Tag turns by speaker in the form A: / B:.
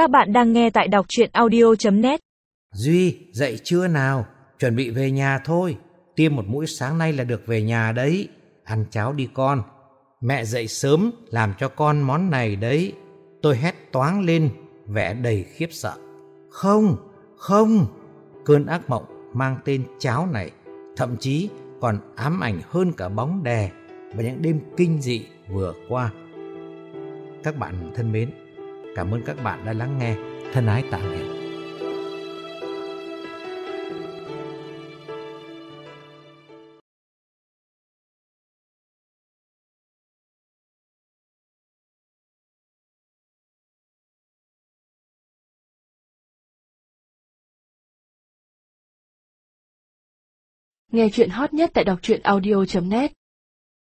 A: Các bạn đang nghe tại đọc chuyện audio.net
B: Duy, dậy chưa nào? Chuẩn bị về nhà thôi. Tiêm một mũi sáng nay là được về nhà đấy. Ăn cháo đi con. Mẹ dậy sớm làm cho con món này đấy. Tôi hét toáng lên, vẻ đầy khiếp sợ. Không, không. Cơn ác mộng mang tên cháo này thậm chí còn ám ảnh hơn cả bóng đè và những đêm kinh dị vừa qua. Các bạn thân mến, cảm ơn các bạn đã lắng nghe. Thân ái tạm biệt.
A: Nghe chuyện hot nhất tại đọc truyện audio.net